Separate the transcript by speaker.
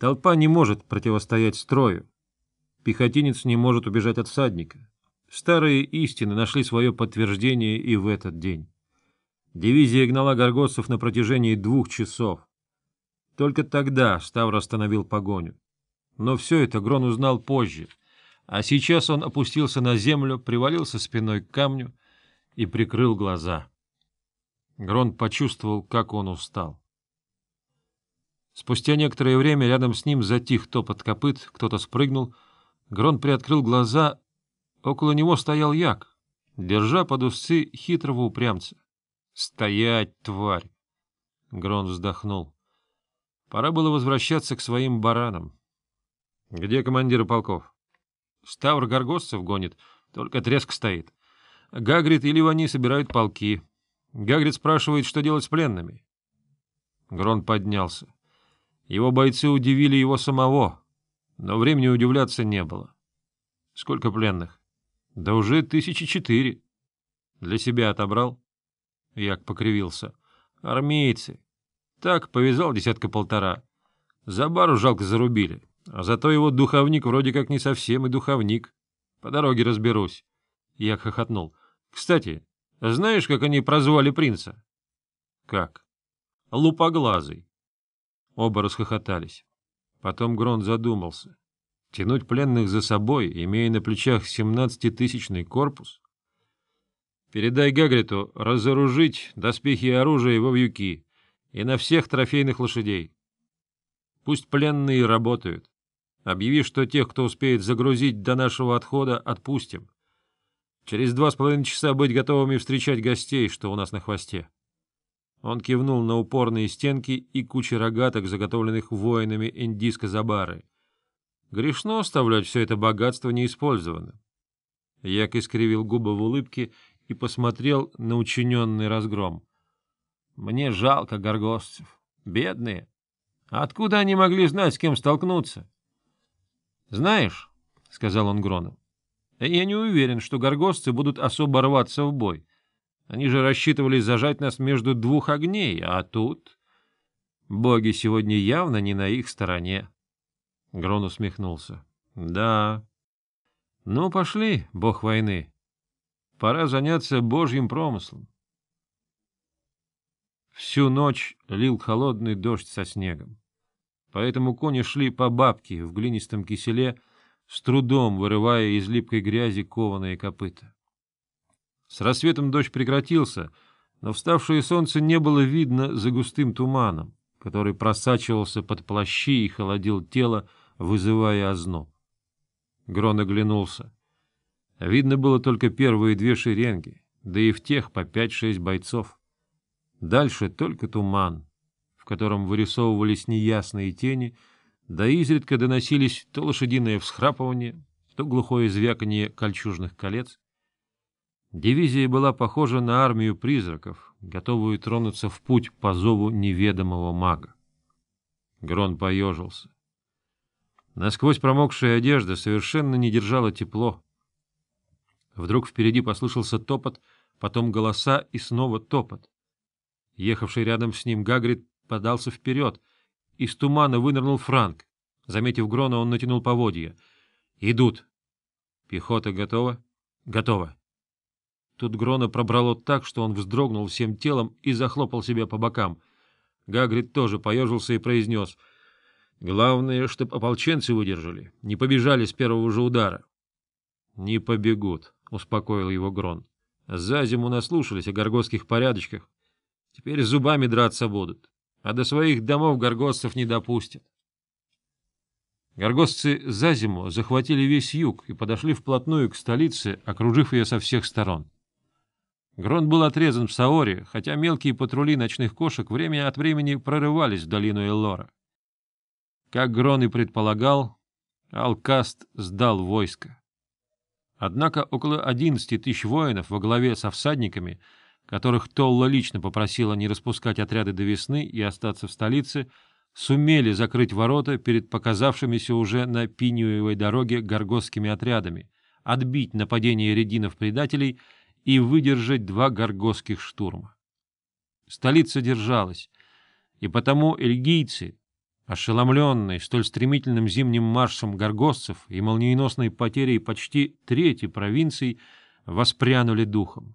Speaker 1: Толпа не может противостоять строю. Пехотинец не может убежать от всадника. Старые истины нашли свое подтверждение и в этот день. Дивизия гнала горгостцев на протяжении двух часов. Только тогда Ставр остановил погоню. Но все это Грон узнал позже, а сейчас он опустился на землю, привалился спиной к камню и прикрыл глаза. Грон почувствовал, как он устал. Спустя некоторое время рядом с ним затих топот копыт, кто-то спрыгнул. Грон приоткрыл глаза. Около него стоял Як, держа под усы хитрого упрямца. «Стоять, тварь!» Грон вздохнул. Пора было возвращаться к своим баранам. «Где командиры полков?» «Ставр Горгостцев гонит, только треск стоит. Гагрид и Ливани собирают полки. Гагрид спрашивает, что делать с пленными». Грон поднялся. Его бойцы удивили его самого, но времени удивляться не было. Сколько пленных? Да уже тысячи четыре. Для себя отобрал? Як покривился. Армейцы. Так, повязал десятка-полтора. За бару жалко зарубили. А зато его духовник вроде как не совсем и духовник. По дороге разберусь. Як хохотнул. Кстати, знаешь, как они прозвали принца? Как? Лупоглазый. Оба расхохотались. Потом Грон задумался. Тянуть пленных за собой, имея на плечах семнадцатитысячный корпус? Передай Гагриту разоружить доспехи и оружие во вьюки и на всех трофейных лошадей. Пусть пленные работают. Объяви, что тех, кто успеет загрузить до нашего отхода, отпустим. Через два с половиной часа быть готовыми встречать гостей, что у нас на хвосте. Он кивнул на упорные стенки и кучи рогаток, заготовленных воинами Индийско-Забары. Грешно оставлять все это богатство неиспользованным. Як искривил губы в улыбке и посмотрел на учиненный разгром. «Мне жалко горгостцев. Бедные. Откуда они могли знать, с кем столкнуться?» «Знаешь», — сказал он Грону, — «я не уверен, что горгостцы будут особо рваться в бой. Они же рассчитывали зажать нас между двух огней, а тут... Боги сегодня явно не на их стороне. Грон усмехнулся. — Да. — Ну, пошли, бог войны. Пора заняться божьим промыслом. Всю ночь лил холодный дождь со снегом. Поэтому кони шли по бабке в глинистом киселе, с трудом вырывая из липкой грязи кованые копыта. С рассветом дождь прекратился, но вставшее солнце не было видно за густым туманом, который просачивался под плащи и холодил тело, вызывая озноб. Грон оглянулся. Видно было только первые две шеренги, да и в тех по пять-шесть бойцов. Дальше только туман, в котором вырисовывались неясные тени, да изредка доносились то лошадиное всхрапывание, то глухое звяканье кольчужных колец. Дивизия была похожа на армию призраков, готовую тронуться в путь по зову неведомого мага. Грон поежился. Насквозь промокшая одежда совершенно не держала тепло. Вдруг впереди послышался топот, потом голоса и снова топот. Ехавший рядом с ним Гагрид подался вперед. Из тумана вынырнул Франк. Заметив Грона, он натянул поводья. «Идут!» «Пехота готова?» «Готова!» Тут Грона пробрало так, что он вздрогнул всем телом и захлопал себя по бокам. Гагрид тоже поежился и произнес. — Главное, чтоб ополченцы выдержали, не побежали с первого же удара. — Не побегут, — успокоил его Грон. — За зиму наслушались о горгосских порядочках. Теперь зубами драться будут, а до своих домов горгостцев не допустят. Горгостцы за зиму захватили весь юг и подошли вплотную к столице, окружив ее со всех сторон. Грон был отрезан в Саоре, хотя мелкие патрули ночных кошек время от времени прорывались в долину Эллора. Как Грон и предполагал, Алкаст сдал войско. Однако около 11 тысяч воинов во главе со всадниками, которых Толла лично попросила не распускать отряды до весны и остаться в столице, сумели закрыть ворота перед показавшимися уже на Пиниевой дороге горгосскими отрядами, отбить нападение рединов-предателей — и выдержать два горгосских штурма. Столица держалась, и потому эльгийцы, Ошеломленные столь стремительным зимним маршем горгостцев и молниеносной потерей почти трети провинций воспрянули духом.